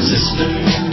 resistance.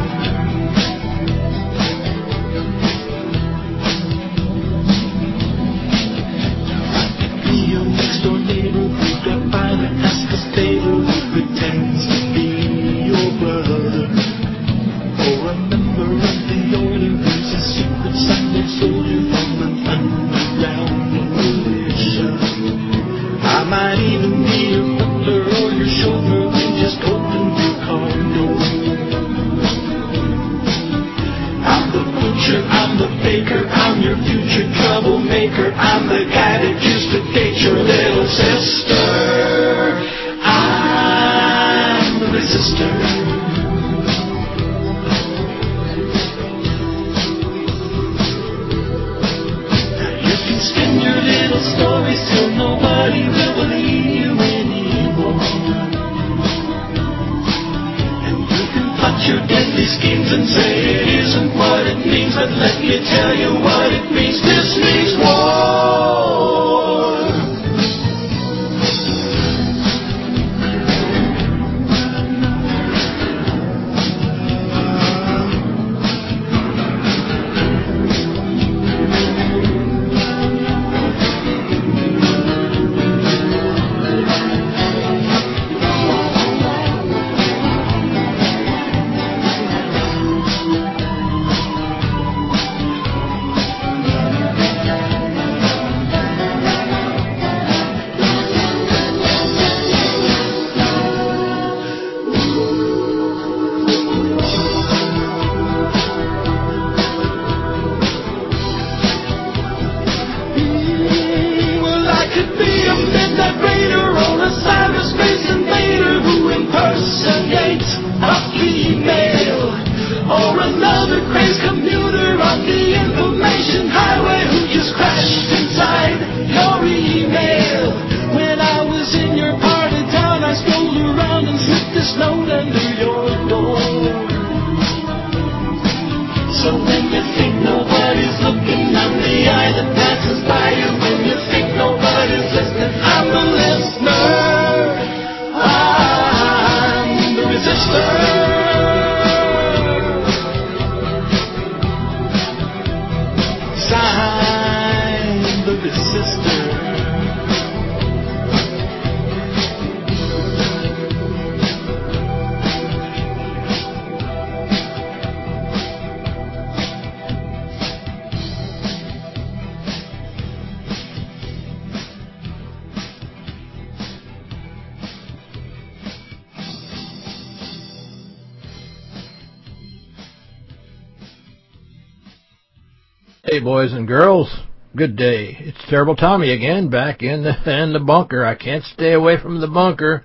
Girls, good day. It's Terrible Tommy again, back in the, in the bunker. I can't stay away from the bunker,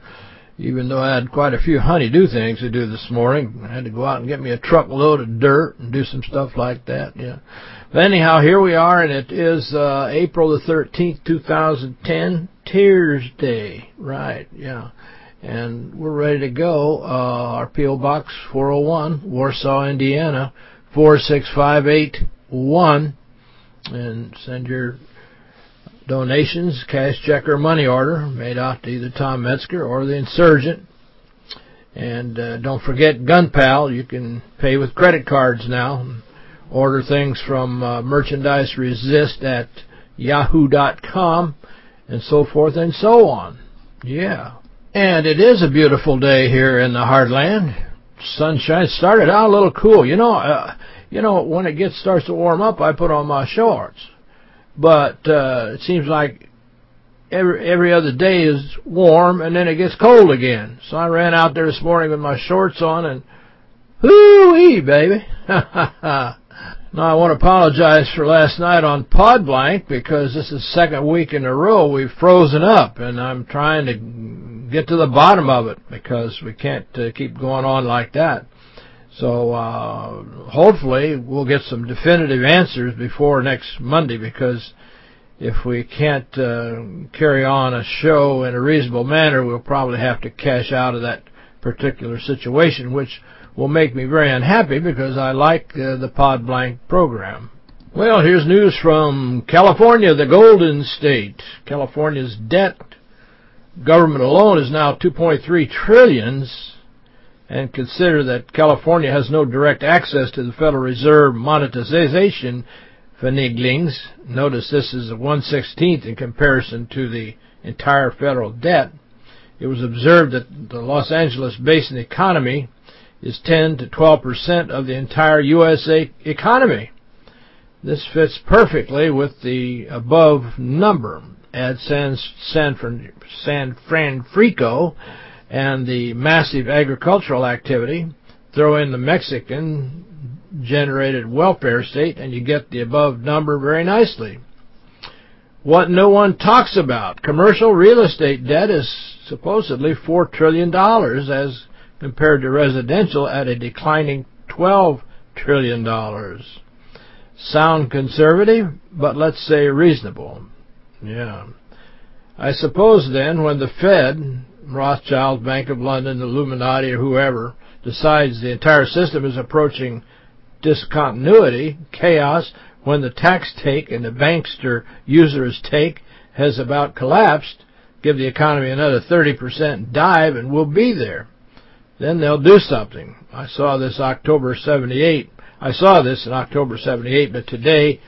even though I had quite a few honey-do things to do this morning. I had to go out and get me a truckload of dirt and do some stuff like that. Yeah. But anyhow, here we are, and it is uh, April the 13th, 2010, Tears Day. Right, yeah. And we're ready to go. Uh, our P.O. Box 401, Warsaw, Indiana, 46581 and send your donations, cash, check, or money order made out to either Tom Metzger or the Insurgent. And uh, don't forget GunPal. You can pay with credit cards now. Order things from uh, Merchandise Resist at Yahoo.com and so forth and so on. Yeah. And it is a beautiful day here in the Heartland. Sunshine started out a little cool. You know, uh, you know, when it gets starts to warm up, I put on my shorts. But uh, it seems like every every other day is warm, and then it gets cold again. So I ran out there this morning with my shorts on, and hoo-wee, baby. now, I want to apologize for last night on Podblank, because this is second week in a row we've frozen up, and I'm trying to get to the bottom of it, because we can't uh, keep going on like that. So uh, hopefully we'll get some definitive answers before next Monday because if we can't uh, carry on a show in a reasonable manner, we'll probably have to cash out of that particular situation, which will make me very unhappy because I like uh, the Pod Blank program. Well, here's news from California, the Golden State. California's debt, government alone, is now 2.3 trillions and consider that California has no direct access to the Federal Reserve monetization finaglings. Notice this is a 116th in comparison to the entire federal debt. It was observed that the Los Angeles basin economy is 10 to 12% of the entire USA economy. This fits perfectly with the above number. Add San, San, Fran, San Francisco and the massive agricultural activity, throw in the Mexican generated welfare state, and you get the above number very nicely. What no one talks about, commercial real estate debt is supposedly $4 trillion as compared to residential at a declining $12 trillion. Sound conservative, but let's say reasonable. Yeah. I suppose then when the Fed Rothschild, Bank of London, Illuminati, or whoever decides the entire system is approaching discontinuity, chaos, when the tax take and the bankster users take has about collapsed, give the economy another 30% dive and we'll be there. Then they'll do something. I saw this October 78. I saw this in October 78, but today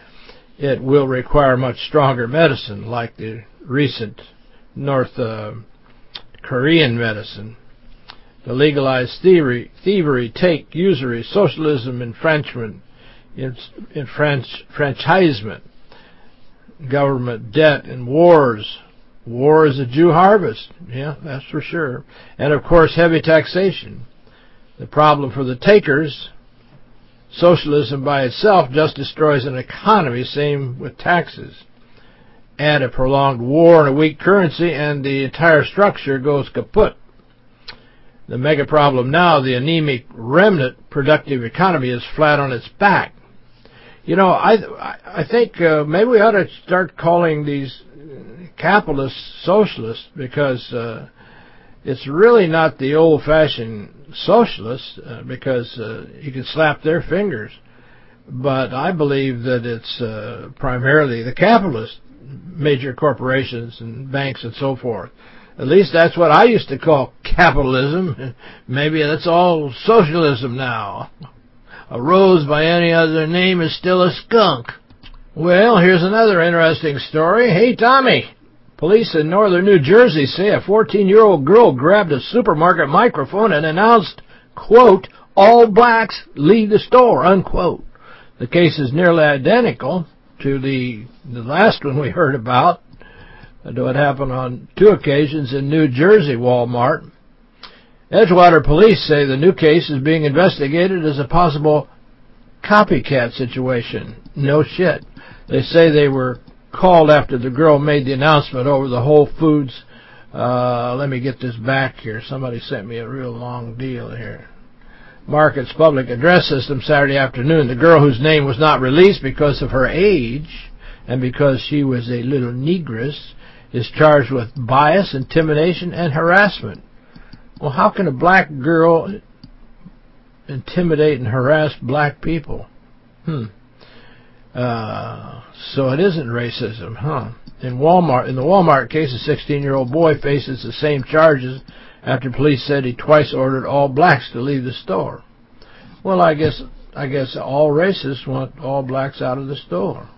it will require much stronger medicine like the recent North uh, Korean medicine, the legalized thievery, thievery take, usury, socialism, infringement, enfranchisement, government debt, and wars. War is a Jew harvest. Yeah, that's for sure. And, of course, heavy taxation. The problem for the takers, socialism by itself just destroys an economy, same with taxes add a prolonged war and a weak currency, and the entire structure goes kaput. The mega problem now, the anemic remnant productive economy, is flat on its back. You know, I I think uh, maybe we ought to start calling these capitalists socialists because uh, it's really not the old-fashioned socialists uh, because uh, you can slap their fingers. But I believe that it's uh, primarily the capitalists major corporations and banks and so forth. At least that's what I used to call capitalism. Maybe that's all socialism now. A rose by any other name is still a skunk. Well, here's another interesting story. Hey, Tommy. Police in northern New Jersey say a 14-year-old girl grabbed a supermarket microphone and announced, quote, all blacks leave the store, unquote. The case is nearly identical to the the last one we heard about. What happened on two occasions in New Jersey Walmart. Edgewater police say the new case is being investigated as a possible copycat situation. No shit. They say they were called after the girl made the announcement over the Whole Foods. Uh, let me get this back here. Somebody sent me a real long deal here. Market's public address system Saturday afternoon. The girl whose name was not released because of her age and because she was a little negress is charged with bias, intimidation, and harassment. Well, how can a black girl intimidate and harass black people? Hmm. Uh, so it isn't racism, huh? In Walmart, in the Walmart case, a 16-year-old boy faces the same charges after police said he twice ordered all blacks to leave the store. Well, I guess I guess all racists want all blacks out of the store.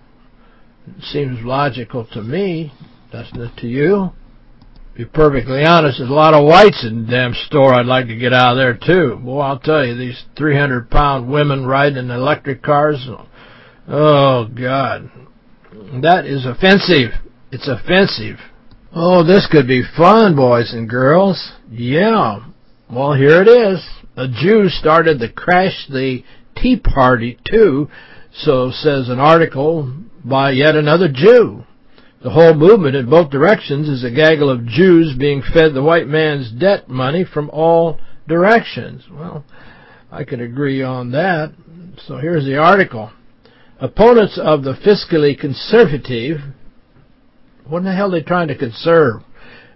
It seems logical to me, doesn't it to you? Be perfectly honest, there's a lot of whites in the damn store I'd like to get out of there, too. Boy, I'll tell you, these 300-pound women riding in electric cars, oh, God. That is offensive. It's offensive. Oh, this could be fun, boys and girls. Yeah. Well, here it is. A Jew started to crash the Tea Party, too, so says an article by yet another Jew. The whole movement in both directions is a gaggle of Jews being fed the white man's debt money from all directions. Well, I could agree on that. So here's the article. Opponents of the fiscally conservative, what in the hell are they trying to conserve?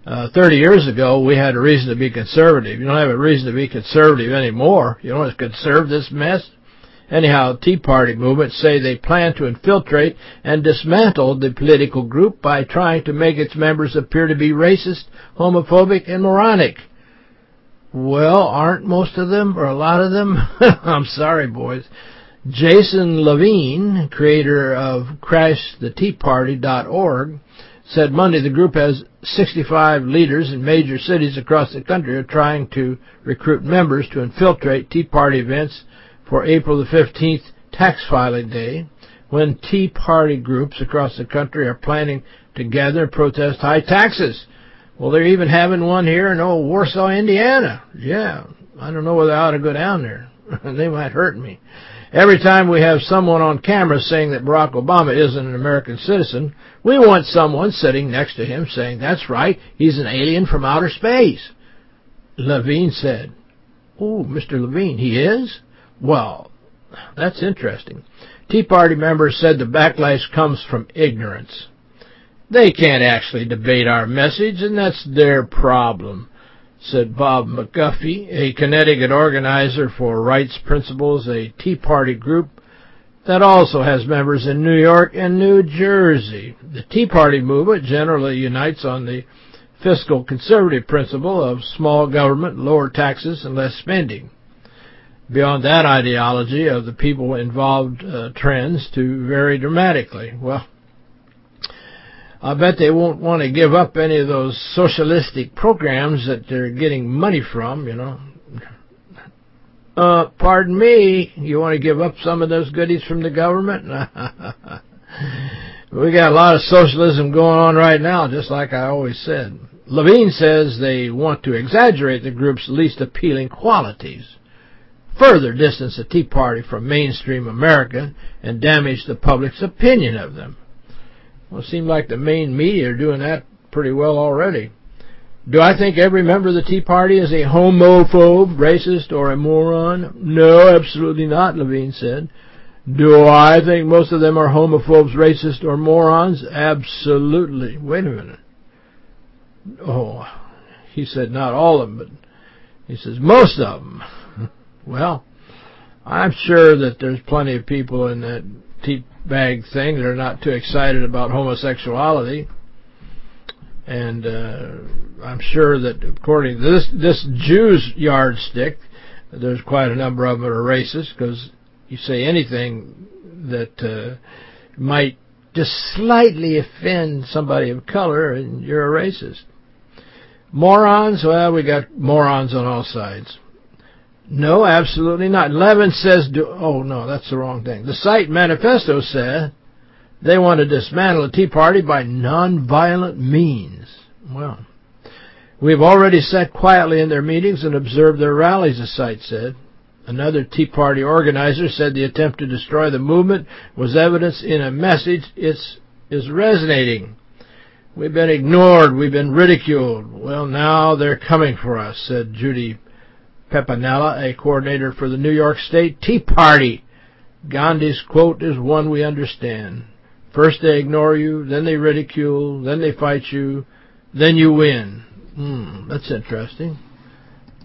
Uh, 30 years ago, we had a reason to be conservative. You don't have a reason to be conservative anymore. You don't want to conserve this mess. Anyhow, Tea Party movement say they plan to infiltrate and dismantle the political group by trying to make its members appear to be racist, homophobic, and moronic. Well, aren't most of them, or a lot of them? I'm sorry, boys. Jason Levine, creator of CrashTheTeaParty.org, said Monday the group has 65 leaders in major cities across the country are trying to recruit members to infiltrate Tea Party events for April the 15th tax filing day, when Tea Party groups across the country are planning to gather and protest high taxes. Well, they're even having one here in old Warsaw, Indiana. Yeah, I don't know whether I ought to go down there. they might hurt me. Every time we have someone on camera saying that Barack Obama isn't an American citizen, we want someone sitting next to him saying, that's right, he's an alien from outer space. Levine said, Oh, Mr. Levine, he is? Well, that's interesting. Tea Party members said the backlash comes from ignorance. They can't actually debate our message, and that's their problem, said Bob MacGuffie, a Connecticut organizer for Rights Principles, a Tea Party group that also has members in New York and New Jersey. The Tea Party movement generally unites on the fiscal conservative principle of small government, lower taxes, and less spending beyond that ideology of the people involved uh, trends to vary dramatically. Well, I bet they won't want to give up any of those socialistic programs that they're getting money from, you know. Uh, pardon me, you want to give up some of those goodies from the government? we got a lot of socialism going on right now, just like I always said. Levine says they want to exaggerate the group's least appealing qualities further distance the Tea Party from mainstream America and damage the public's opinion of them. Well, it seems like the main media are doing that pretty well already. Do I think every member of the Tea Party is a homophobe, racist, or a moron? No, absolutely not, Levine said. Do I think most of them are homophobes, racist, or morons? Absolutely. Wait a minute. Oh, he said not all of them, but he says most of them. Well, I'm sure that there's plenty of people in that tea bag thing that are not too excited about homosexuality. And uh, I'm sure that according to this, this Jew's yardstick, there's quite a number of them that are racist because you say anything that uh, might just slightly offend somebody of color and you're a racist. Morons, well, we got morons on all sides. No, absolutely not. Levin says, do, oh, no, that's the wrong thing. The site manifesto said they want to dismantle the Tea Party by nonviolent means. Well, we've already sat quietly in their meetings and observed their rallies, the site said. Another Tea Party organizer said the attempt to destroy the movement was evidence in a message it's, is resonating. We've been ignored. We've been ridiculed. Well, now they're coming for us, said Judy Pepenella, a coordinator for the New York State Tea Party. Gandhi's quote is one we understand. First they ignore you, then they ridicule, then they fight you, then you win. Hmm, that's interesting.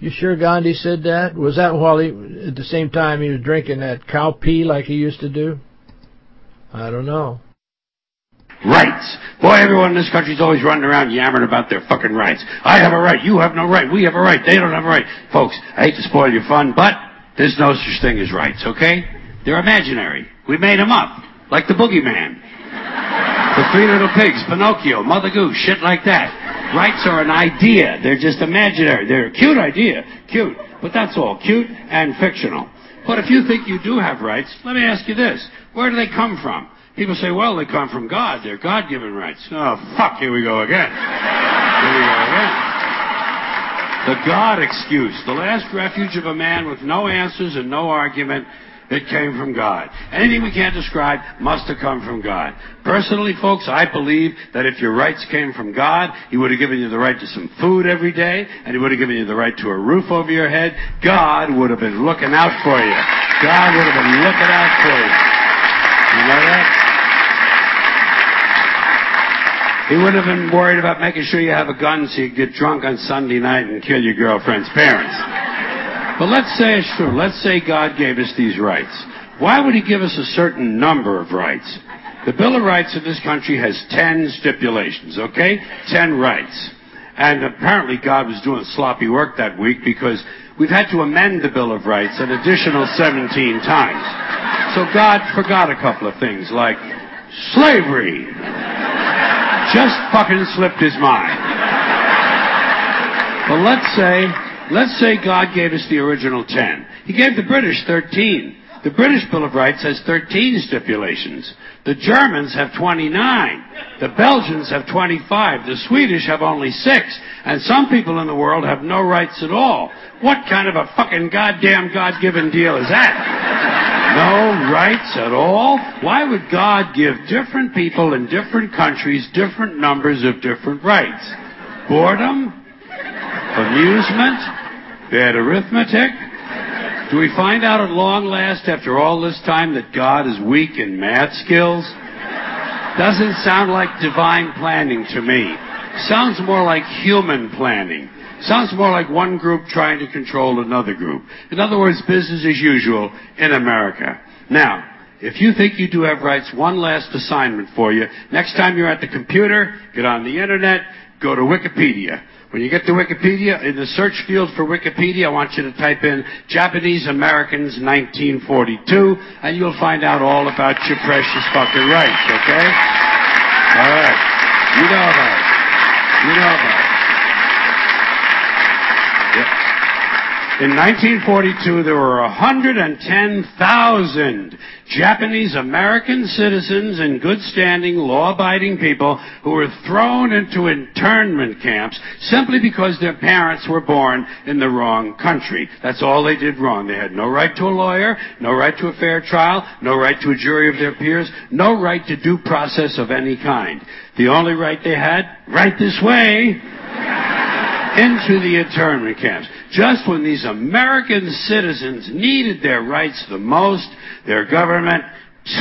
You sure Gandhi said that? Was that while he, at the same time he was drinking that cow pee like he used to do? I don't know. Rights. Boy, everyone in this country's always running around yammering about their fucking rights. I have a right. You have no right. We have a right. They don't have a right. Folks, I hate to spoil your fun, but there's no such thing as rights, okay? They're imaginary. We made them up. Like the boogeyman. The Three Little Pigs, Pinocchio, Mother Goose, shit like that. Rights are an idea. They're just imaginary. They're a cute idea. Cute. But that's all. Cute and fictional. But if you think you do have rights, let me ask you this. Where do they come from? People say, well, they come from God. They're God-given rights. Oh, fuck, here we go again. Here we go again. The God excuse. The last refuge of a man with no answers and no argument. It came from God. Anything we can't describe must have come from God. Personally, folks, I believe that if your rights came from God, He would have given you the right to some food every day, and He would have given you the right to a roof over your head. God would have been looking out for you. God would have been looking out for you. You know that? He wouldn't have been worried about making sure you have a gun so you get drunk on Sunday night and kill your girlfriend's parents. But let's say it's true. Let's say God gave us these rights. Why would He give us a certain number of rights? The Bill of Rights of this country has ten stipulations, okay? Ten rights. And apparently God was doing sloppy work that week because we've had to amend the Bill of Rights an additional 17 times. So God forgot a couple of things like slavery just fucking slipped his mind. But let's say, let's say God gave us the original 10. He gave the British 13. The British Bill of Rights has 13 stipulations. The Germans have 29. The Belgians have 25. The Swedish have only six. And some people in the world have no rights at all. What kind of a fucking goddamn God-given deal is that? no rights at all? Why would God give different people in different countries different numbers of different rights? Boredom? Amusement? Bad arithmetic? Do we find out at long last after all this time that God is weak in math skills? Doesn't sound like divine planning to me. Sounds more like human planning. Sounds more like one group trying to control another group. In other words, business as usual in America. Now, if you think you do have rights, one last assignment for you. Next time you're at the computer, get on the internet, go to Wikipedia. When you get to Wikipedia, in the search field for Wikipedia, I want you to type in Japanese Americans 1942, and you'll find out all about your precious fucking rights, okay? All right. You know about it. You know about it. In 1942, there were 110,000 Japanese American citizens in good standing, law abiding people who were thrown into internment camps simply because their parents were born in the wrong country. That's all they did wrong. They had no right to a lawyer, no right to a fair trial, no right to a jury of their peers, no right to due process of any kind. The only right they had, right this way, into the internment camps. Just when these American citizens needed their rights the most, their government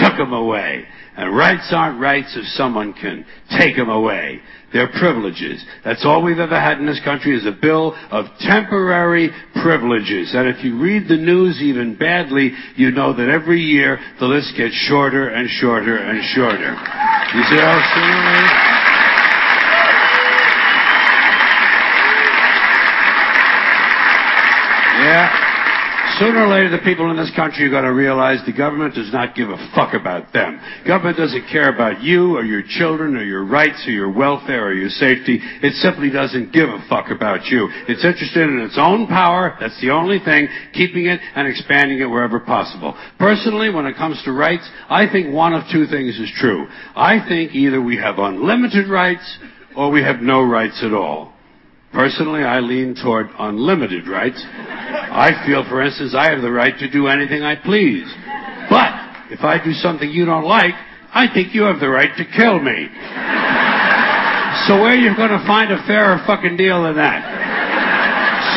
took them away. And rights aren't rights if someone can take them away. They're privileges. That's all we've ever had in this country is a bill of temporary privileges. And if you read the news even badly, you know that every year the list gets shorter and shorter and shorter. You see how similar? Yeah. Sooner or later, the people in this country are going to realize the government does not give a fuck about them. Government doesn't care about you or your children or your rights or your welfare or your safety. It simply doesn't give a fuck about you. It's interested in its own power. That's the only thing, keeping it and expanding it wherever possible. Personally, when it comes to rights, I think one of two things is true. I think either we have unlimited rights or we have no rights at all. Personally, I lean toward unlimited rights. I feel, for instance, I have the right to do anything I please. But if I do something you don't like, I think you have the right to kill me. So where are you going to find a fairer fucking deal than that?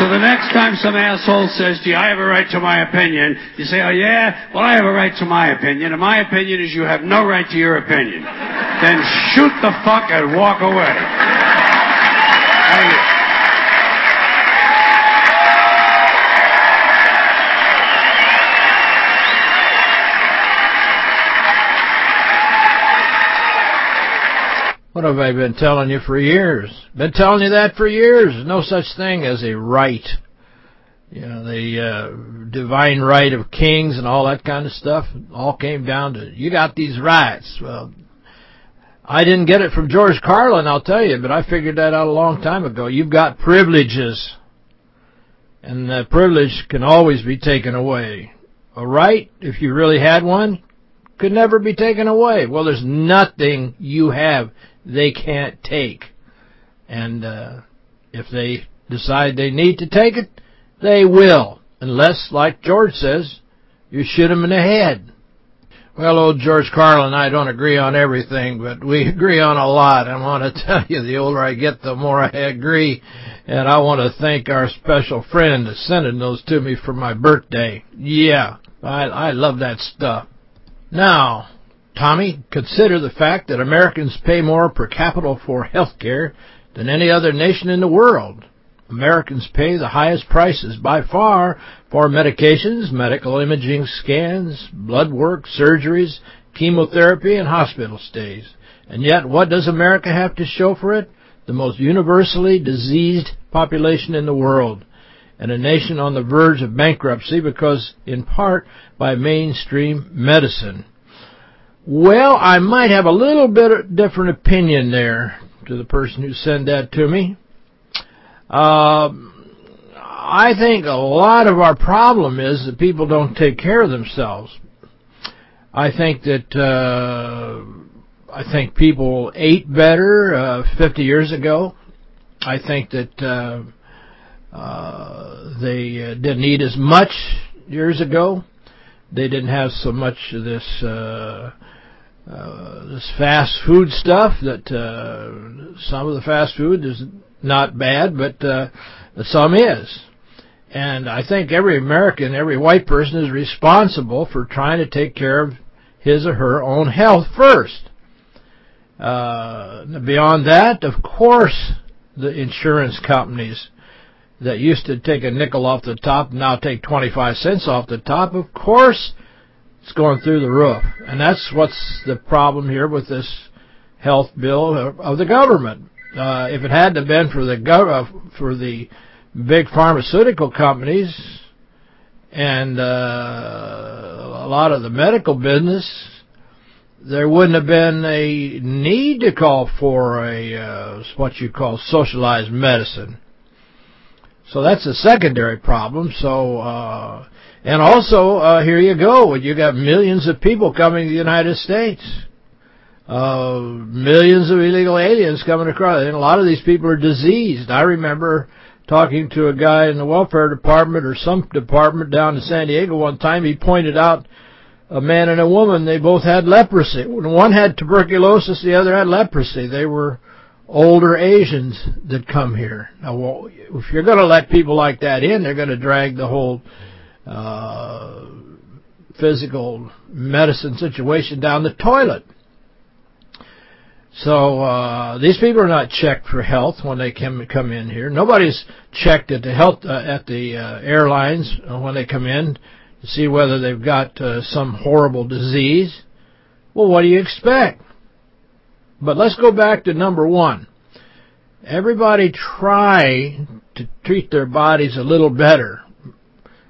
So the next time some asshole says to you, I have a right to my opinion, you say, oh yeah? Well, I have a right to my opinion, and my opinion is you have no right to your opinion. Then shoot the fuck and walk away. What have I been telling you for years? Been telling you that for years. No such thing as a right. You know, the uh, divine right of kings and all that kind of stuff all came down to, you got these rights. Well, I didn't get it from George Carlin, I'll tell you, but I figured that out a long time ago. You've got privileges, and that privilege can always be taken away. A right, if you really had one, could never be taken away. Well, there's nothing you have they can't take. And uh, if they decide they need to take it, they will. Unless, like George says, you shoot them in the head. Well, old George Carlin and I don't agree on everything, but we agree on a lot. I want to tell you, the older I get, the more I agree. And I want to thank our special friend that sending those to me for my birthday. Yeah, I, I love that stuff. Now, Tommy, consider the fact that Americans pay more per capita for health care than any other nation in the world. Americans pay the highest prices by far for medications, medical imaging scans, blood work, surgeries, chemotherapy, and hospital stays. And yet, what does America have to show for it? The most universally diseased population in the world, and a nation on the verge of bankruptcy because, in part, by mainstream medicine. Well, I might have a little bit of different opinion there to the person who sent that to me. Uh, I think a lot of our problem is that people don't take care of themselves. I think that uh, I think people ate better uh, 50 years ago. I think that uh, they uh, didn't eat as much years ago. They didn't have so much of this uh, uh, this fast food stuff that uh, some of the fast food is not bad, but uh, some is. And I think every American, every white person is responsible for trying to take care of his or her own health first. Uh, beyond that, of course, the insurance companies that used to take a nickel off the top now take 25 cents off the top, of course it's going through the roof. And that's what's the problem here with this health bill of the government. Uh, if it hadn't been for the gov uh, for the big pharmaceutical companies and uh, a lot of the medical business, there wouldn't have been a need to call for a uh, what you call socialized medicine. So that's a secondary problem. So, uh, and also, uh, here you go. You got millions of people coming to the United States. Uh, millions of illegal aliens coming across. And a lot of these people are diseased. I remember talking to a guy in the welfare department or some department down in San Diego one time. He pointed out a man and a woman, they both had leprosy. One had tuberculosis, the other had leprosy. They were older Asians that come here. Now, Well, if you're going to let people like that in, they're going to drag the whole uh, physical medicine situation down the toilet. So uh, these people are not checked for health when they come come in here. Nobody's checked at the health uh, at the uh, airlines when they come in to see whether they've got uh, some horrible disease. Well, what do you expect? But let's go back to number one. Everybody try to treat their bodies a little better.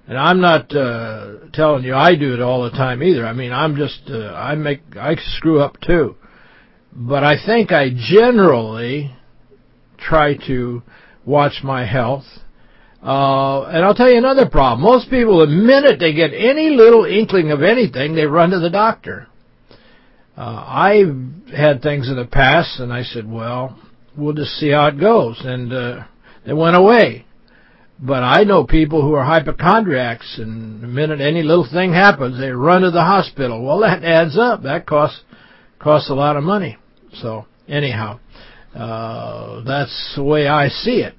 And I'm not uh, telling you I do it all the time either. I mean, I'm just, uh, I make, I screw up too. But I think I generally try to watch my health. Uh, and I'll tell you another problem. Most people, the minute they get any little inkling of anything, they run to the doctor. Uh, I've had things in the past, and I said, well, we'll just see how it goes. And uh, they went away. But I know people who are hypochondriacs, and the minute any little thing happens, they run to the hospital. Well, that adds up. That costs costs a lot of money. So anyhow, uh, that's the way I see it.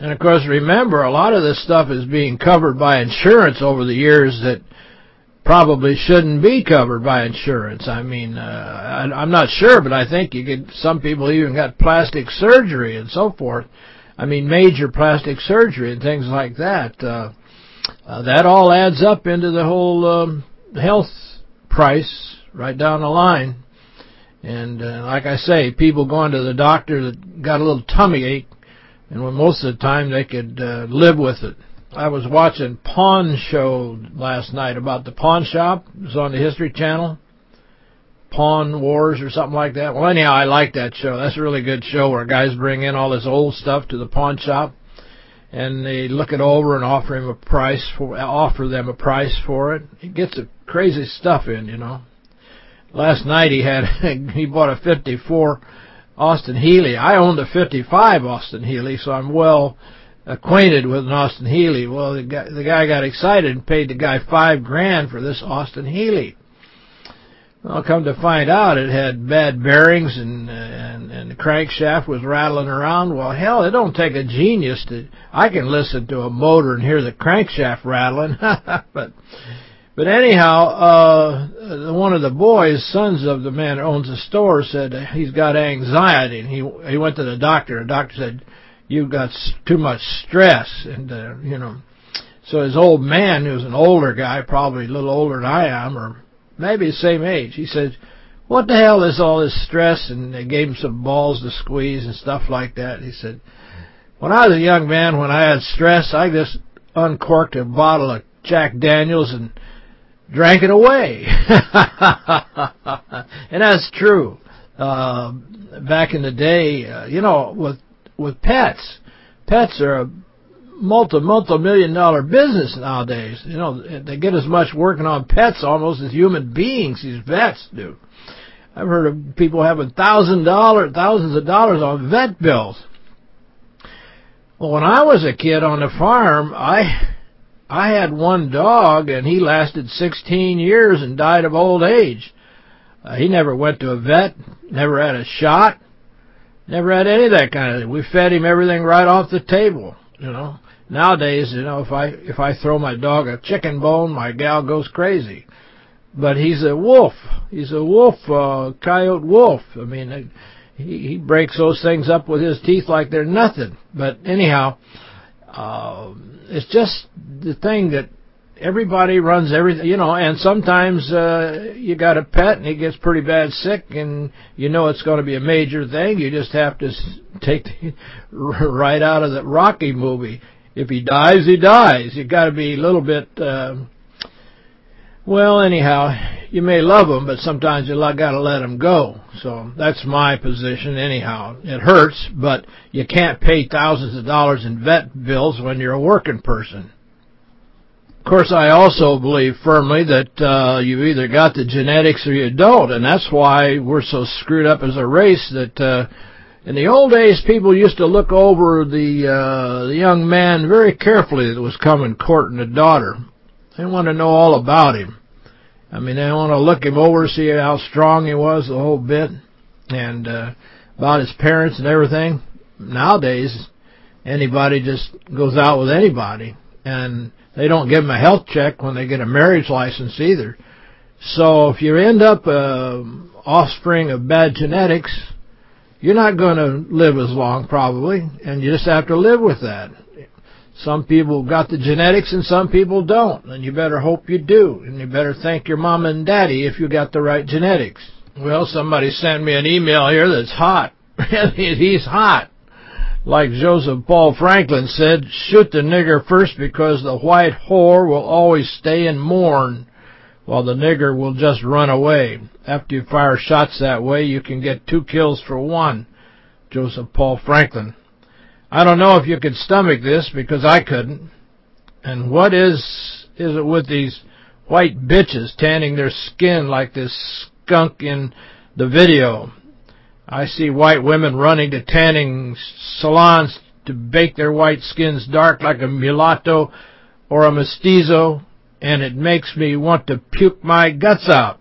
And of course, remember, a lot of this stuff is being covered by insurance over the years that probably shouldn't be covered by insurance. I mean, uh, I, I'm not sure, but I think you get some people even got plastic surgery and so forth. I mean, major plastic surgery and things like that. Uh, uh, that all adds up into the whole um, health price right down the line. And uh, like I say, people going to the doctor that got a little tummy ache, and when most of the time they could uh, live with it. I was watching Pawn Show last night about the pawn shop. It was on the History Channel. Pawn Wars or something like that. Well, anyhow, I like that show. That's a really good show where guys bring in all this old stuff to the pawn shop, and they look it over and offer him a price for offer them a price for it. He gets the crazy stuff in, you know. last night he had he bought a 54 Austin Healey. I owned a 55 Austin Healey, so I'm well acquainted with an Austin Healey. Well, the guy, the guy got excited and paid the guy five grand for this Austin Healey. Well, come to find out, it had bad bearings and and and the crankshaft was rattling around. Well, hell, it don't take a genius to. I can listen to a motor and hear the crankshaft rattling, but but anyhow, uh one of the boys, sons of the man who owns the store, said he's got anxiety, and he he went to the doctor. The doctor said, "You've got too much stress," and uh, you know. So his old man, who's an older guy, probably a little older than I am, or maybe the same age. He said, what the hell is all this stress? And they gave him some balls to squeeze and stuff like that. He said, when I was a young man, when I had stress, I just uncorked a bottle of Jack Daniels and drank it away. and that's true. Uh, back in the day, uh, you know, with with pets, pets are a multi multi million dollar business nowadays. You know, they get as much working on pets almost as human beings. These vets do. I've heard of people having thousand dollar thousands of dollars on vet bills. Well, when I was a kid on the farm, I I had one dog, and he lasted 16 years and died of old age. Uh, he never went to a vet, never had a shot, never had any of that kind of thing. We fed him everything right off the table, you know. Nowadays, you know, if I if I throw my dog a chicken bone, my gal goes crazy. But he's a wolf. He's a wolf, uh, coyote wolf. I mean, he he breaks those things up with his teeth like they're nothing. But anyhow, uh, it's just the thing that everybody runs everything, you know, and sometimes uh, you got a pet and he gets pretty bad sick and you know it's going to be a major thing. You just have to take the, right out of the Rocky movie. If he dies, he dies. you got to be a little bit, uh, well, anyhow, you may love him, but sometimes you got to let him go. So that's my position anyhow. It hurts, but you can't pay thousands of dollars in vet bills when you're a working person. Course, I also believe firmly that uh, you've either got the genetics or you don't, and that's why we're so screwed up as a race that uh, in the old days, people used to look over the uh, the young man very carefully that was coming courting a daughter. They want to know all about him. I mean, they want to look him over, see how strong he was, the whole bit, and uh, about his parents and everything. Nowadays, anybody just goes out with anybody, and they don't give them a health check when they get a marriage license either. So if you end up uh, offspring of bad genetics, you're not going to live as long, probably, and you just have to live with that. Some people got the genetics and some people don't, and you better hope you do, and you better thank your mom and daddy if you got the right genetics. Well, somebody sent me an email here that's hot. He's hot. Like Joseph Paul Franklin said, shoot the nigger first because the white whore will always stay and mourn while the nigger will just run away. After you fire shots that way, you can get two kills for one. Joseph Paul Franklin. I don't know if you could stomach this, because I couldn't. And what is is it with these white bitches tanning their skin like this skunk in the video? I see white women running to tanning salons to bake their white skins dark like a mulatto or a mestizo and it makes me want to puke my guts out.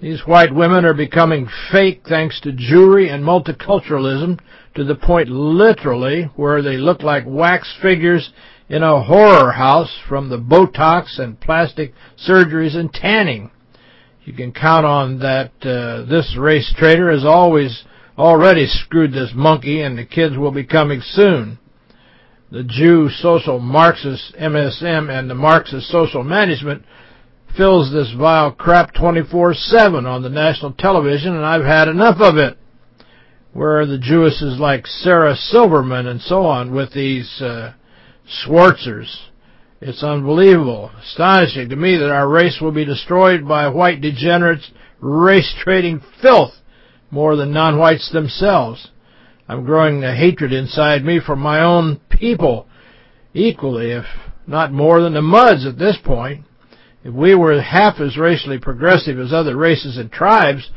These white women are becoming fake thanks to jewelry and multiculturalism to the point literally where they look like wax figures in a horror house from the Botox and plastic surgeries and tanning. You can count on that uh, this race trader has always already screwed this monkey and the kids will be coming soon the Jew social Marxist MSM and the Marxist social management fills this vile crap 24-7 on the national television, and I've had enough of it. Where the Jewesses like Sarah Silverman and so on with these uh, Schwarzers? It's unbelievable, astonishing to me that our race will be destroyed by white degenerates race-trading filth more than non-whites themselves. I'm growing a hatred inside me for my own people, equally, if not more than the muds at this point. If we were half as racially progressive as other races and tribes,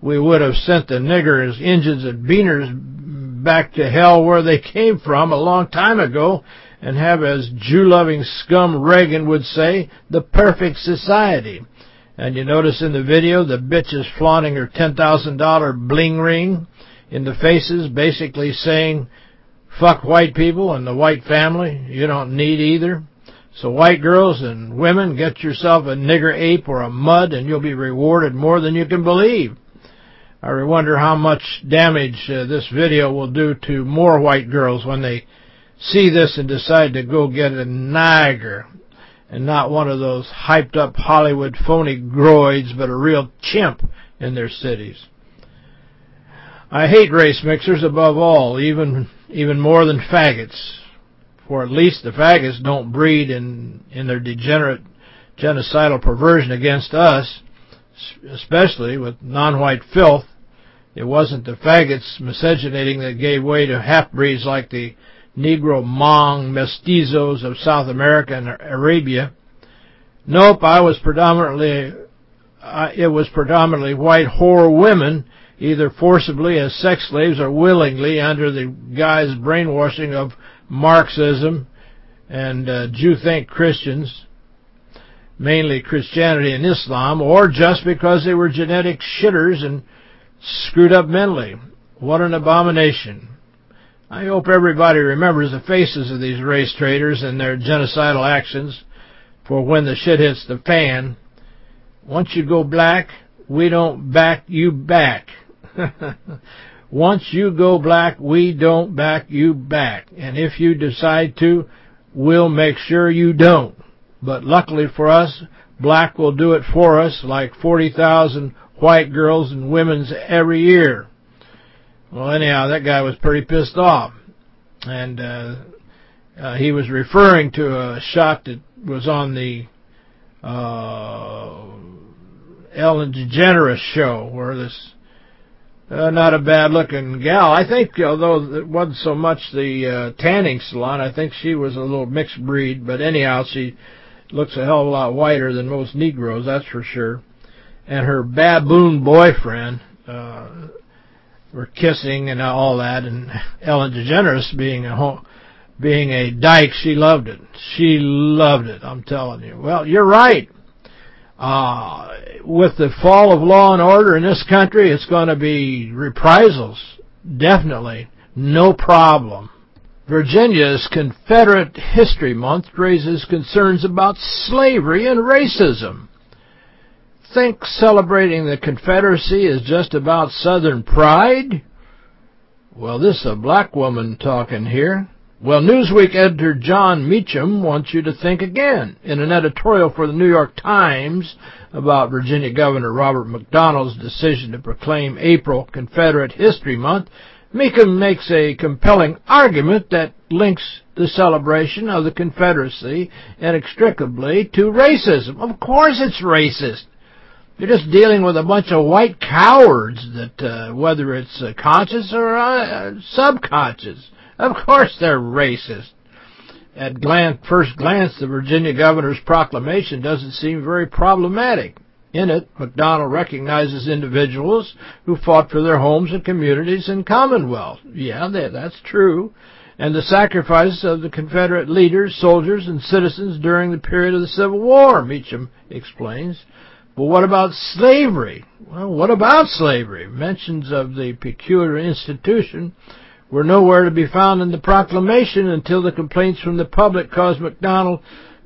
we would have sent the niggers, Injuns, and Beaners back to hell where they came from a long time ago and have, as Jew-loving scum Reagan would say, the perfect society. And you notice in the video the bitch is flaunting her $10,000 bling ring in the faces, basically saying, fuck white people and the white family. You don't need either. So white girls and women, get yourself a nigger ape or a mud and you'll be rewarded more than you can believe. I wonder how much damage uh, this video will do to more white girls when they see this and decide to go get a Niagara and not one of those hyped up Hollywood phony groids, but a real chimp in their cities. I hate race mixers above all, even even more than faggots, for at least the faggots don't breed in, in their degenerate genocidal perversion against us, especially with non-white filth it wasn't the faggots miscegenating that gave way to half-breeds like the Negro Hmong mestizos of South America and Arabia. Nope, I was predominantly, uh, it was predominantly white whore women, either forcibly as sex slaves or willingly under the guise brainwashing of Marxism and uh, Jew-think Christians, mainly Christianity and Islam, or just because they were genetic shitters and screwed up mentally. What an abomination. I hope everybody remembers the faces of these race traitors and their genocidal actions for when the shit hits the fan. Once you go black, we don't back you back. Once you go black, we don't back you back. And if you decide to, we'll make sure you don't. But luckily for us, black will do it for us like 40,000 white girls and women's every year. Well, anyhow, that guy was pretty pissed off. And uh, uh, he was referring to a shot that was on the uh, Ellen DeGeneres show where this uh, not a bad-looking gal. I think, although it wasn't so much the uh, tanning salon, I think she was a little mixed breed. But anyhow, she looks a hell of a lot whiter than most Negroes, that's for sure and her baboon boyfriend uh, were kissing and all that, and Ellen DeGeneres being a being a dyke, she loved it. She loved it, I'm telling you. Well, you're right. Uh, with the fall of law and order in this country, it's going to be reprisals. Definitely. No problem. Virginia's Confederate History Month raises concerns about slavery and racism think celebrating the Confederacy is just about Southern pride? Well, this is a black woman talking here. Well, Newsweek editor Jon Meacham wants you to think again. In an editorial for the New York Times about Virginia Governor Robert McDonnell's decision to proclaim April Confederate History Month, Meacham makes a compelling argument that links the celebration of the Confederacy inextricably to racism. Of course it's racist. You're just dealing with a bunch of white cowards that, uh, whether it's uh, conscious or uh, subconscious, of course they're racist. At glance, first glance, the Virginia governor's proclamation doesn't seem very problematic. In it, McDonnell recognizes individuals who fought for their homes and communities and commonwealth. Yeah, that's true. And the sacrifices of the Confederate leaders, soldiers, and citizens during the period of the Civil War, Meacham explains. But what about slavery? Well, what about slavery? Mentions of the peculiar institution were nowhere to be found in the proclamation until the complaints from the public caused McDonnell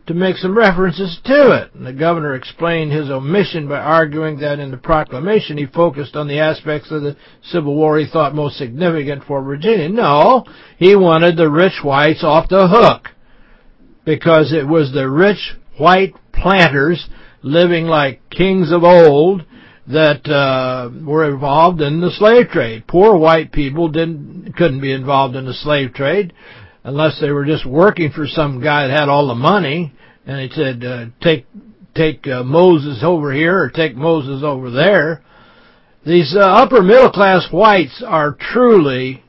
to make some references to it. And the governor explained his omission by arguing that in the proclamation he focused on the aspects of the Civil War he thought most significant for Virginia. No, he wanted the rich whites off the hook because it was the rich white planters living like kings of old that uh, were involved in the slave trade. Poor white people didn't couldn't be involved in the slave trade unless they were just working for some guy that had all the money and he said uh, take take uh, Moses over here or take Moses over there. These uh, upper middle class whites are truly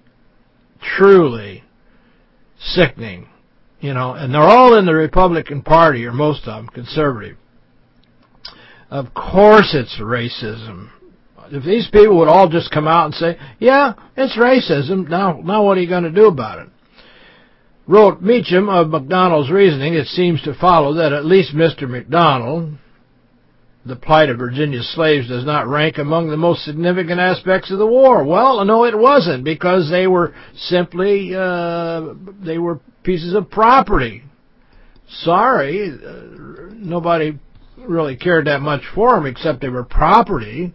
truly sickening, you know, and they're all in the Republican Party or most of them conservative Of course it's racism. If these people would all just come out and say, yeah, it's racism, now, now what are you going to do about it? Wrote Meacham of McDonnell's reasoning, it seems to follow that at least Mr. MacDonald, the plight of Virginia's slaves does not rank among the most significant aspects of the war. Well, no, it wasn't, because they were simply, uh, they were pieces of property. Sorry, uh, nobody really cared that much for them except they were property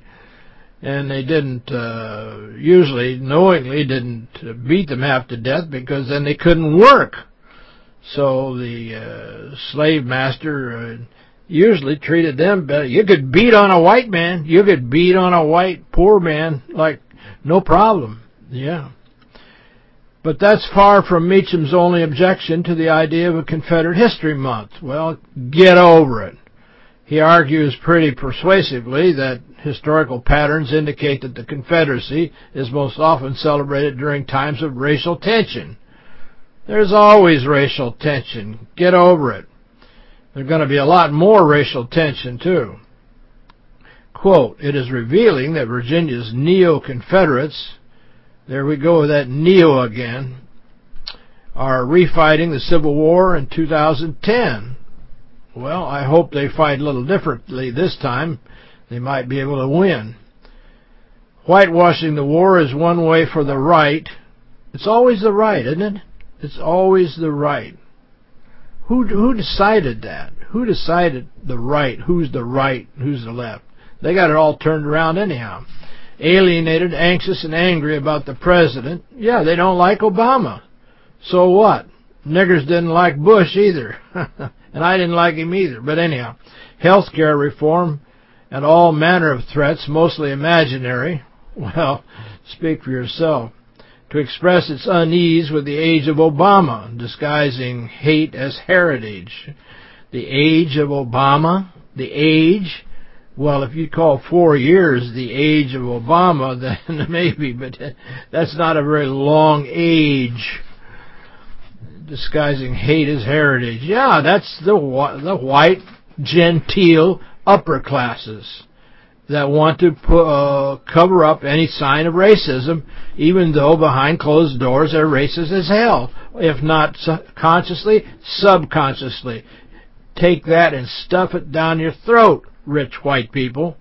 and they didn't uh, usually knowingly didn't beat them half to death because then they couldn't work. So the uh, slave master uh, usually treated them better. You could beat on a white man. You could beat on a white poor man like no problem. Yeah. But that's far from Meacham's only objection to the idea of a Confederate History Month. Well, get over it. He argues pretty persuasively that historical patterns indicate that the Confederacy is most often celebrated during times of racial tension. There's always racial tension. Get over it. There's going to be a lot more racial tension, too. Quote, it is revealing that Virginia's neo-Confederates, there we go with that neo again, are refighting the Civil War in 2010. Well, I hope they fight a little differently this time they might be able to win. Whitewashing the war is one way for the right. It's always the right, isn't it? It's always the right. Who who decided that? Who decided the right? Who's the right? Who's the left? They got it all turned around anyhow. Alienated, anxious, and angry about the president. Yeah, they don't like Obama. So what? Niggers didn't like Bush either. and I didn't like him either. But anyhow, health care reform and all manner of threats, mostly imaginary, well, speak for yourself, to express its unease with the age of Obama, disguising hate as heritage. The age of Obama, the age, well, if you call four years the age of Obama, then maybe, but that's not a very long age. Disguising hate as heritage. Yeah, that's the the white, genteel upper classes that want to uh, cover up any sign of racism, even though behind closed doors they're racist as hell, if not consciously, subconsciously. Take that and stuff it down your throat, rich white people.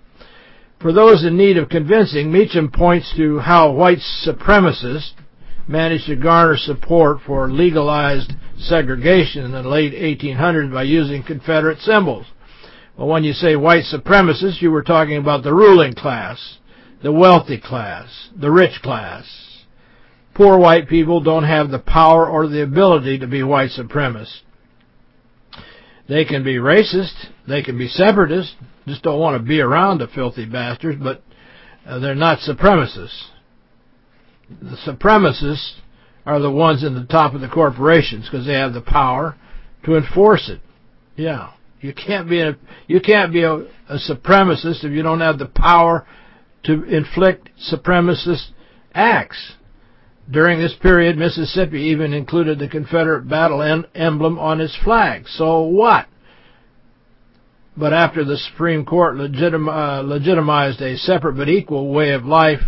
For those in need of convincing, Meacham points to how white supremacists managed to garner support for legalized segregation in the late 1800s by using Confederate symbols. Well, when you say white supremacists, you were talking about the ruling class, the wealthy class, the rich class. Poor white people don't have the power or the ability to be white supremacists. They can be racist, they can be separatists, just don't want to be around the filthy bastards, but uh, they're not supremacists. The supremacists are the ones in the top of the corporations because they have the power to enforce it. Yeah. You can't be a you can't be a, a supremacist if you don't have the power to inflict supremacist acts. During this period, Mississippi even included the Confederate battle em emblem on its flag. So what? But after the Supreme Court legitim uh, legitimized a separate but equal way of life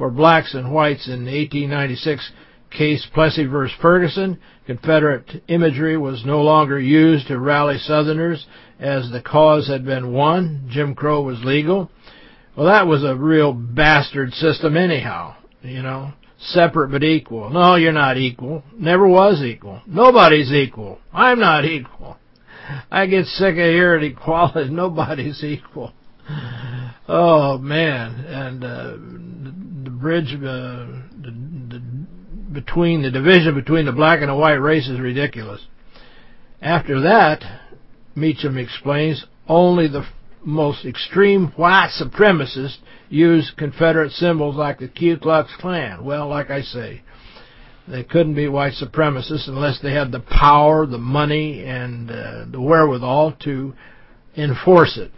for blacks and whites in the 1896 case Plessy v. Ferguson, Confederate imagery was no longer used to rally Southerners as the cause had been won. Jim Crow was legal. Well, that was a real bastard system anyhow, you know. Separate but equal. No, you're not equal. Never was equal. Nobody's equal. I'm not equal. I get sick of hearing equality. Nobody's equal. Oh, man. And uh, bridge, uh, the, the between the division between the black and the white race is ridiculous. After that, Meacham explains, only the most extreme white supremacists use Confederate symbols like the Ku Klux Klan. Well, like I say, they couldn't be white supremacists unless they had the power, the money, and uh, the wherewithal to enforce it.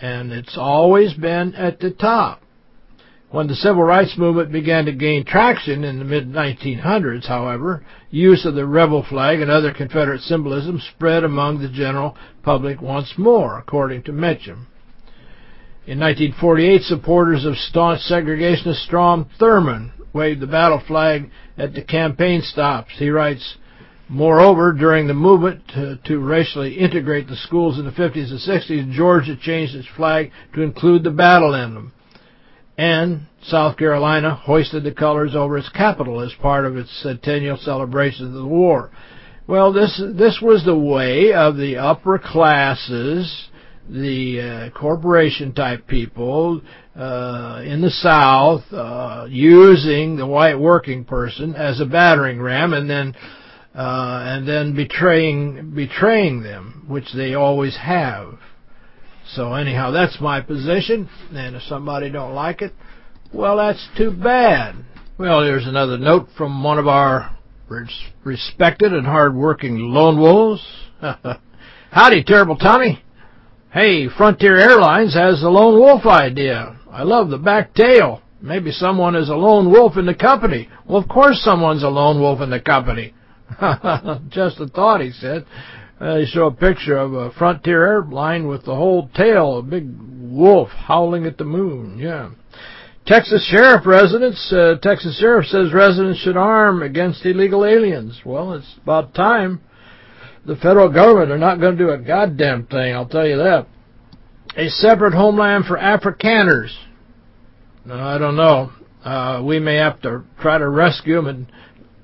And it's always been at the top. When the civil rights movement began to gain traction in the mid-1900s, however, use of the rebel flag and other Confederate symbolism spread among the general public once more, according to Meacham. In 1948, supporters of staunch segregationist Strom Thurmond waved the battle flag at the campaign stops. He writes, Moreover, during the movement to, to, racially integrate the schools in the 50s and 60s, Georgia changed its flag to include the battle emblem. And South Carolina hoisted the colors over its capital as part of its centennial celebration of the war. Well, this this was the way of the upper classes, the uh, corporation-type people uh, in the South uh, using the white working person as a battering ram and then uh, and then betraying betraying them, which they always have. So anyhow, that's my position, and if somebody don't like it, well, that's too bad. Well, here's another note from one of our respected and hard-working lone wolves. Howdy, Terrible Tommy. Hey, Frontier Airlines has the lone wolf idea. I love the back tail. Maybe someone is a lone wolf in the company. Well, of course someone's a lone wolf in the company. Just a thought, he said. Uh, they show a picture of a Frontier airline with the whole tail, a big wolf howling at the moon. Yeah. Texas Sheriff residents, uh, Texas Sheriff says residents should arm against illegal aliens. Well, it's about time. The federal government are not going to do a goddamn thing, I'll tell you that. A separate homeland for Afrikaners. I don't know. Uh, we may have to try to rescue them and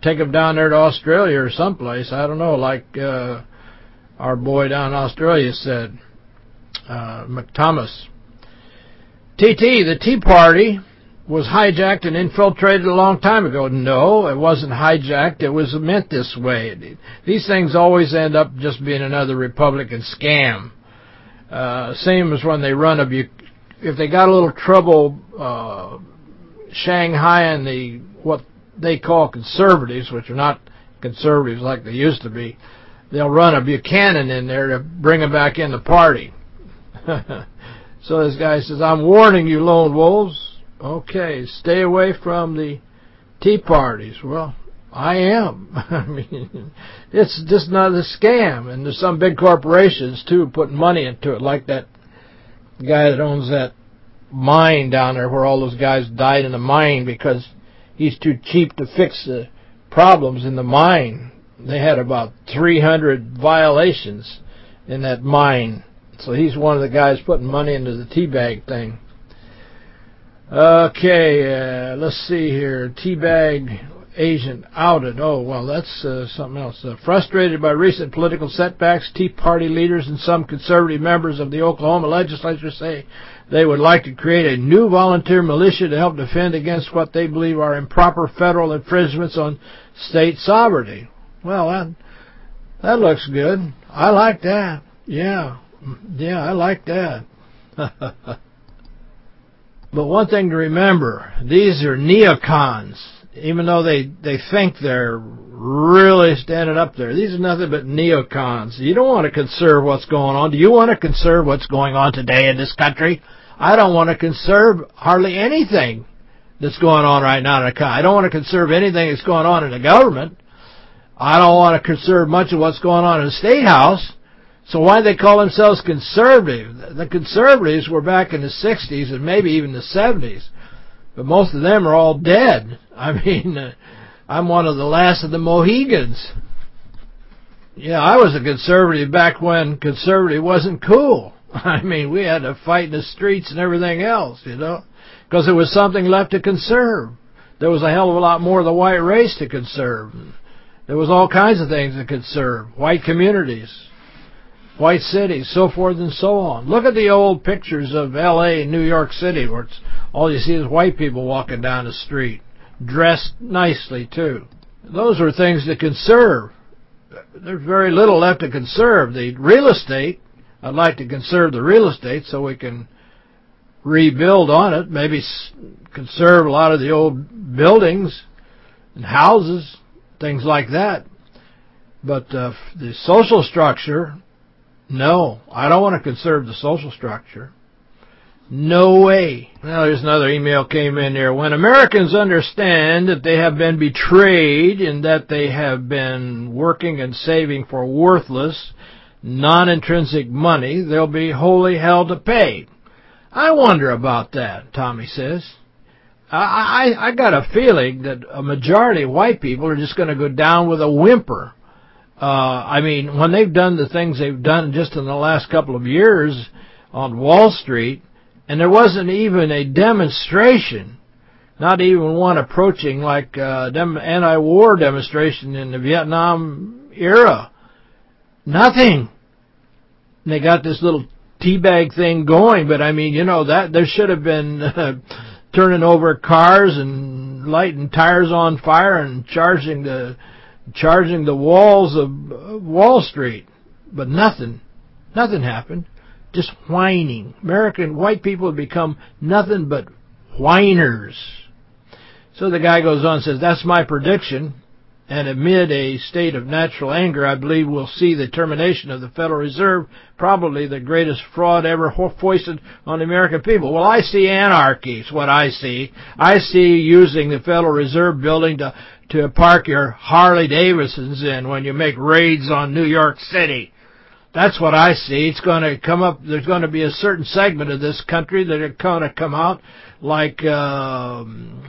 take them down there to Australia or someplace. I don't know, like uh, our boy down in Australia said, uh, McThomas. TT, the Tea Party was hijacked and infiltrated a long time ago. No, it wasn't hijacked. It was meant this way. These things always end up just being another Republican scam. Uh, same as when they run a... If they got a little trouble uh, Shanghai and the what they call conservatives, which are not conservatives like they used to be, they'll run a Buchanan in there to bring him back in the party. so this guy says, I'm warning you, lone wolves. Okay, stay away from the tea parties. Well, I am. I mean, it's just not a scam. And there's some big corporations, too, putting money into it, like that guy that owns that mine down there where all those guys died in the mine because he's too cheap to fix the problems in the mine. They had about 300 violations in that mine. So he's one of the guys putting money into the teabag thing. Okay, uh, let's see here. Teabag agent outed. Oh, well, that's uh, something else. Uh, frustrated by recent political setbacks, Tea Party leaders and some conservative members of the Oklahoma legislature say they would like to create a new volunteer militia to help defend against what they believe are improper federal infringements on state sovereignty. Well, that, that looks good. I like that. Yeah. Yeah, I like that. but one thing to remember, these are neocons. Even though they, they think they're really standing up there. These are nothing but neocons. You don't want to conserve what's going on. Do you want to conserve what's going on today in this country? I don't want to conserve hardly anything that's going on right now in the country. I don't want to conserve anything that's going on in the government. I don't want to conserve much of what's going on in the State House. So why do they call themselves conservative? The conservatives were back in the 60s and maybe even the 70s. But most of them are all dead. I mean, uh, I'm one of the last of the Mohegans. Yeah, I was a conservative back when conservative wasn't cool. I mean, we had to fight in the streets and everything else, you know, because there was something left to conserve. There was a hell of a lot more of the white race to conserve. There was all kinds of things to conserve. White communities, white cities, so forth and so on. Look at the old pictures of L.A. and New York City where all you see is white people walking down the street, dressed nicely, too. Those were things to conserve. There's very little left to conserve. The real estate I'd like to conserve the real estate so we can rebuild on it, maybe conserve a lot of the old buildings and houses, things like that. But uh, the social structure, no, I don't want to conserve the social structure. No way. Now, there's another email came in here. When Americans understand that they have been betrayed and that they have been working and saving for worthless, non-intrinsic money, they'll be wholly hell to pay. I wonder about that, Tommy says. I, I, got a feeling that a majority of white people are just going to go down with a whimper. Uh, I mean, when they've done the things they've done just in the last couple of years on Wall Street, and there wasn't even a demonstration, not even one approaching like uh, dem anti-war demonstration in the Vietnam era. Nothing. And they got this little teabag thing going, but I mean, you know, that there should have been uh, turning over cars and lighting tires on fire and charging the charging the walls of Wall Street. But nothing. Nothing happened. Just whining. American white people have become nothing but whiners. So the guy goes on and says, that's my prediction and amid a state of natural anger, I believe we'll see the termination of the Federal Reserve, probably the greatest fraud ever foisted on the American people. Well, I see anarchy is what I see. I see using the Federal Reserve building to, to park your Harley Davidsons in when you make raids on New York City. That's what I see. It's going to come up, there's going to be a certain segment of this country that are going to come out like, uh,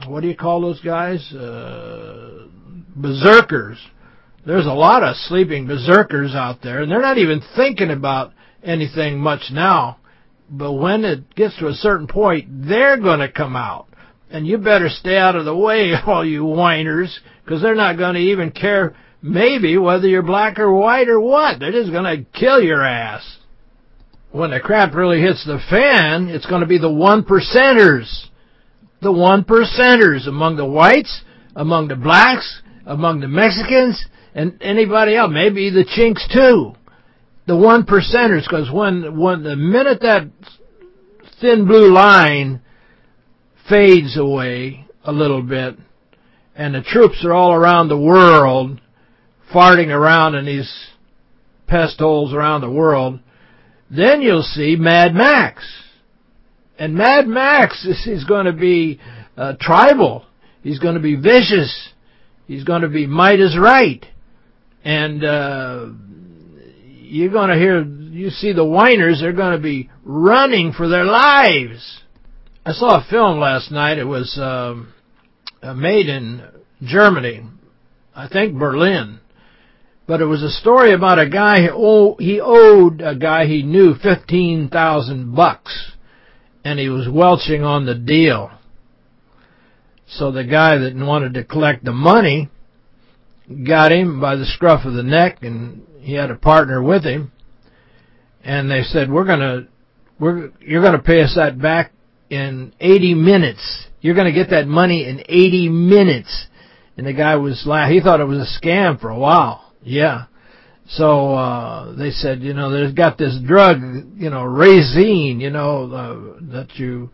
what do you call those guys? Uh, berserkers. There's a lot of sleeping berserkers out there, and they're not even thinking about anything much now. But when it gets to a certain point, they're going to come out. And you better stay out of the way, all you whiners, because they're not going to even care maybe whether you're black or white or what. They're just going to kill your ass. When the crap really hits the fan, it's going to be the one percenters. The one percenters among the whites, among the blacks, among the Mexicans and anybody else, maybe the Chinks too, the one percenters, because when when the minute that thin blue line fades away a little bit, and the troops are all around the world farting around in these pest holes around the world, then you'll see Mad Max. And Mad Max is, is going to be uh, tribal. He's going to be vicious. He's going to be might is right. And uh, you're going to hear, you see the whiners, they're going to be running for their lives. I saw a film last night. It was um, uh, made in Germany, I think Berlin. But it was a story about a guy, who, he owed a guy he knew 15,000 bucks, and he was welching on the deal. So the guy that wanted to collect the money got him by the scruff of the neck, and he had a partner with him. And they said, "We're gonna, we're you're gonna pay us that back in 80 minutes. You're gonna get that money in 80 minutes." And the guy was laughing. He thought it was a scam for a while. Yeah. So uh they said, you know, there's got this drug, you know, ricin, you know, uh, that you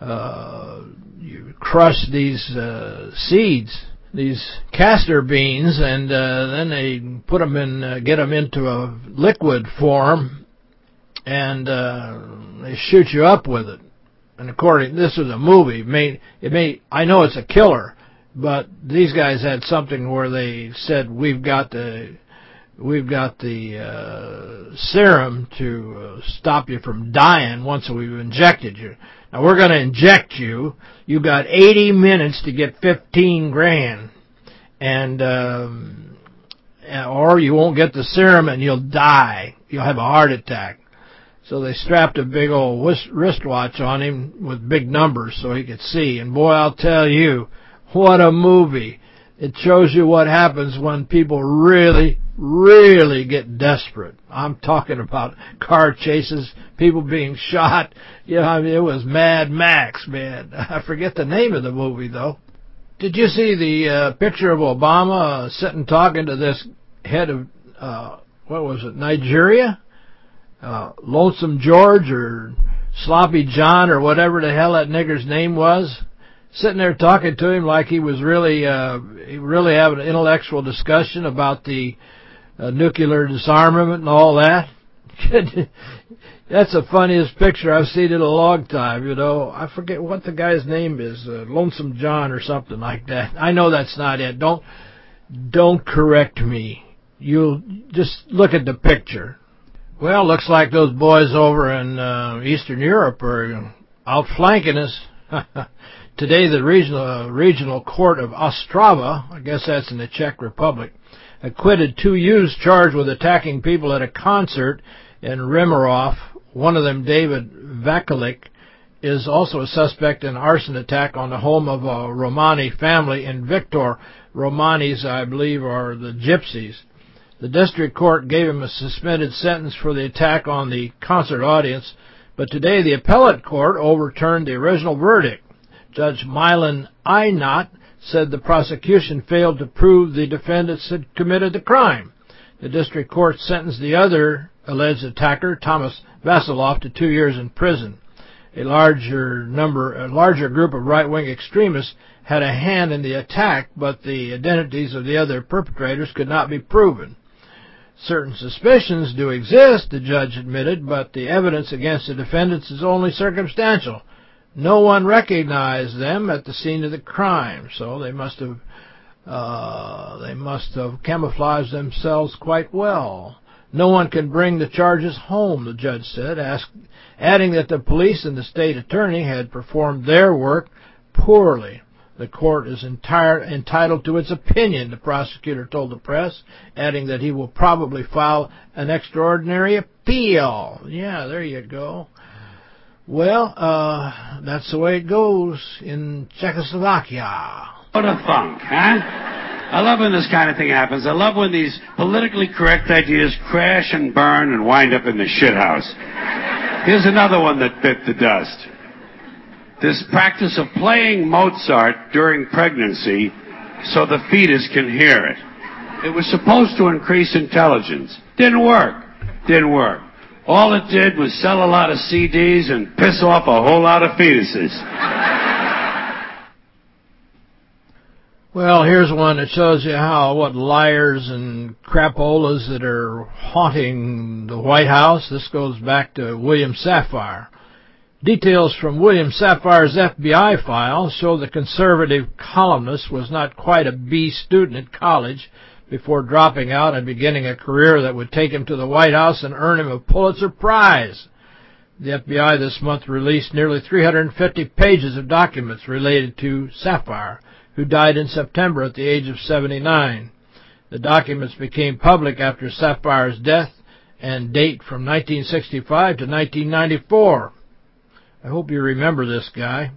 uh you crush these uh, seeds, these castor beans, and uh, then they put them in, uh, get them into a liquid form, and uh, they shoot you up with it. And according, this is a movie. It may, it may, I know it's a killer, but these guys had something where they said we've got the we've got the uh, serum to uh, stop you from dying once we've injected you. Now we're going to inject you. You got 80 minutes to get 15 grand, and um, or you won't get the serum and you'll die. You'll have a heart attack. So they strapped a big old wristwatch on him with big numbers so he could see. And boy, I'll tell you, what a movie. It shows you what happens when people really, really get desperate. I'm talking about car chases, people being shot. You know, I mean, it was Mad Max, man. I forget the name of the movie, though. Did you see the uh, picture of Obama uh, sitting talking to this head of, uh, what was it, Nigeria? Uh, Lonesome George or Sloppy John or whatever the hell that nigger's name was? sitting there talking to him like he was really uh, really having an intellectual discussion about the uh, nuclear disarmament and all that. That's the funniest picture I've seen in a long time, you know. I forget what the guy's name is, uh, Lonesome John or something like that. I know that's not it. Don't don't correct me. You'll just look at the picture. Well, looks like those boys over in uh, Eastern Europe are outflanking us. Today, the regional uh, regional court of Ostrava, I guess that's in the Czech Republic, acquitted two youths charged with attacking people at a concert in Rimarov one of them, David Vaculík, is also a suspect in arson attack on the home of a Romani family in Vítkov. Romanis, I believe, are the gypsies. The district court gave him a suspended sentence for the attack on the concert audience, but today the appellate court overturned the original verdict. Judge Milan Einat said the prosecution failed to prove the defendants had committed the crime. The district court sentenced the other alleged attacker, Thomas Vasilov, to two years in prison. A larger number, a larger group of right-wing extremists had a hand in the attack, but the identities of the other perpetrators could not be proven. Certain suspicions do exist, the judge admitted, but the evidence against the defendants is only circumstantial. No one recognized them at the scene of the crime, so they must have uh, they must have camouflaged themselves quite well. No one can bring the charges home, the judge said, ask, adding that the police and the state attorney had performed their work poorly. The court is entire, entitled to its opinion, the prosecutor told the press, adding that he will probably file an extraordinary appeal. Yeah, there you go. Well, uh, that's the way it goes in Czechoslovakia. What a funk, huh? I love when this kind of thing happens. I love when these politically correct ideas crash and burn and wind up in the shithouse. Here's another one that bit the dust. This practice of playing Mozart during pregnancy so the fetus can hear it. It was supposed to increase intelligence. Didn't work. Didn't work. All it did was sell a lot of CDs and piss off a whole lot of fetuses. Well, here's one that shows you how what liars and crapolas that are haunting the White House. This goes back to William Safire. Details from William Safire's FBI file show the conservative columnist was not quite a B student at college before dropping out and beginning a career that would take him to the White House and earn him a Pulitzer Prize. The FBI this month released nearly 350 pages of documents related to Safire, who died in September at the age of 79. The documents became public after Safire's death and date from 1965 to 1994. I hope you remember this guy.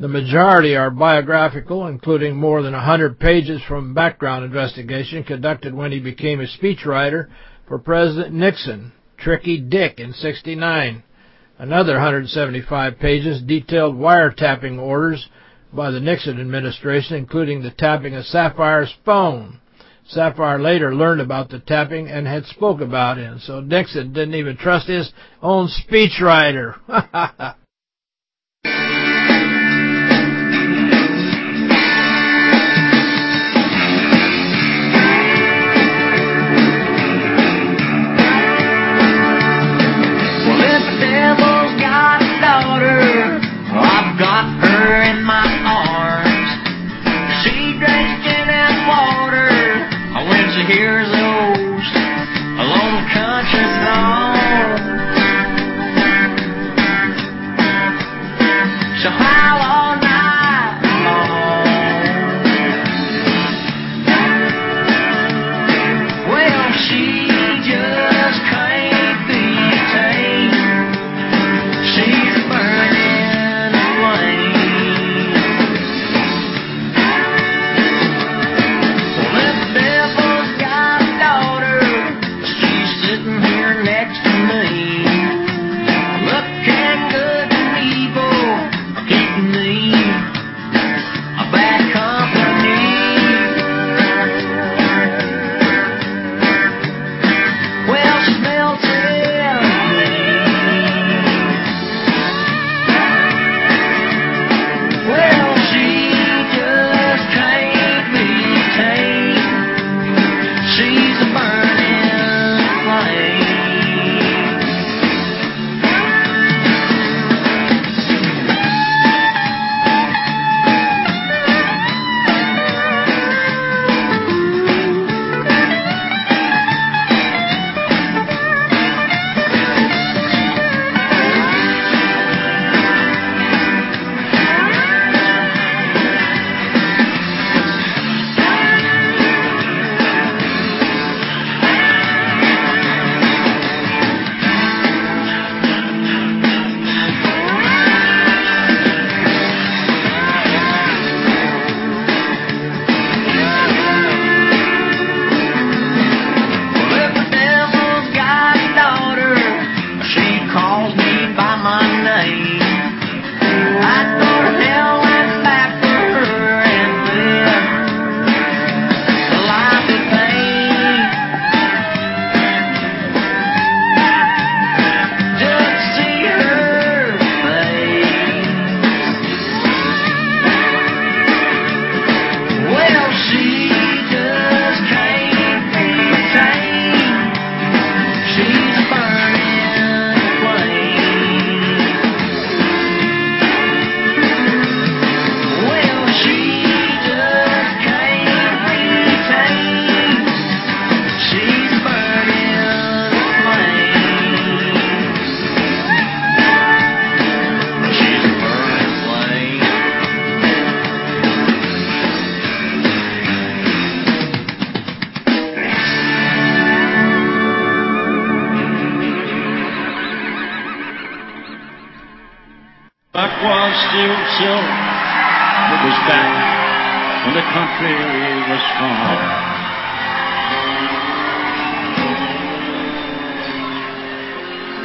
The majority are biographical, including more than 100 pages from background investigation conducted when he became a speechwriter for President Nixon, Tricky Dick, in 69. Another 175 pages detailed wiretapping orders by the Nixon administration, including the tapping of Safire's phone. Safire later learned about the tapping and had spoke about it, so Nixon didn't even trust his own speechwriter.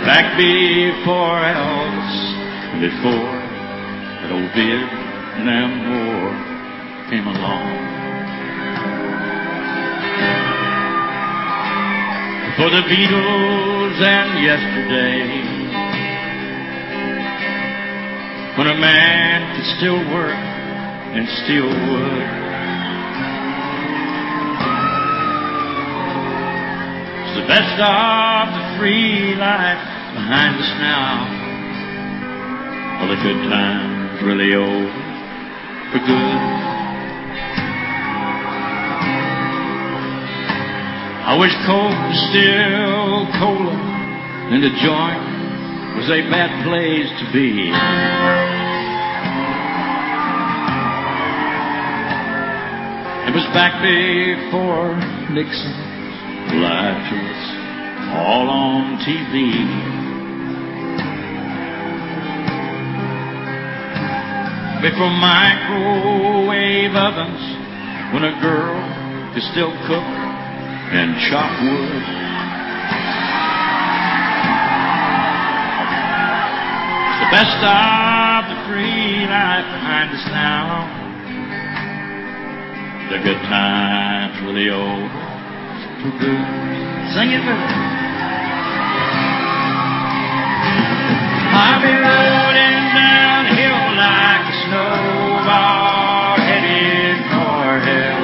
Back before Elvis, before that old Vietnam War came along. For the Beatles and yesterday, when a man could still work and still would. It's the best of the free life behind us now. All the good times really over for good. I wish Coke was still cola and the joint was a bad place to be. It was back before Nixon lied to us all on TV. Before microwave ovens, when a girl could still cook and chop wood. The best of the free life behind us now. The good times really over for good. Sing it me. I'll be rolling downhill like a snowball headed for hell.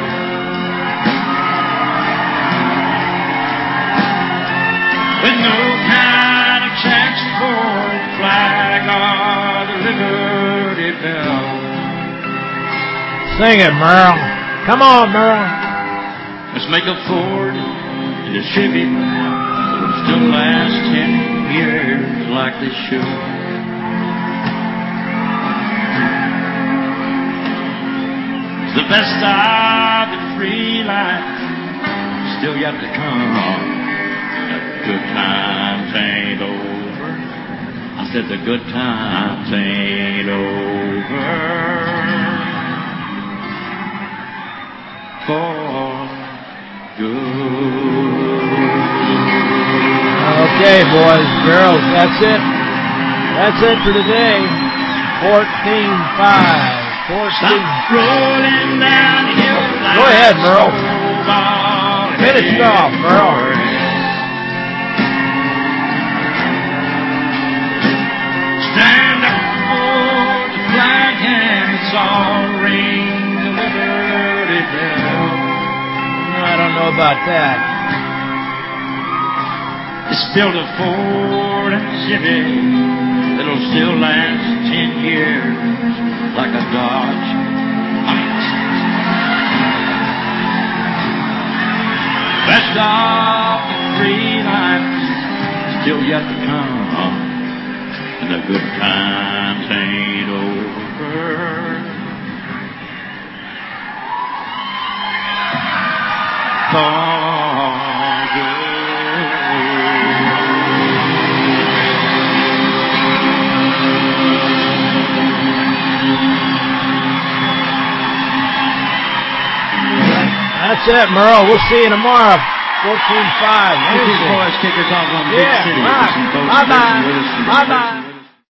With no kind of chance for the flag or the Liberty Bell. Sing it, Merle. Come on, Merle. Let's make a Ford and a Chevy that'll still last ten years like they should. The best of the free life still yet to come. The good times ain't over. I said the good times ain't over. For good. Okay, boys girls, that's it. That's it for today. 14-5. 14. Stop rolling downhill like Go ahead, Merle. Finish it off, Merle. Stand up for the flag and it's all the liberty bell. I don't know about that. Let's build a Ford and Chevy that'll still last ten years like a Dodge. Best of the free life still yet to come, and the good times ain't over. For That's it, Merle. We'll see you tomorrow. 14-5. These Wednesday. boys kickers off on Big Yeah, City. Some folks Bye-bye. listening with us from Bye-bye.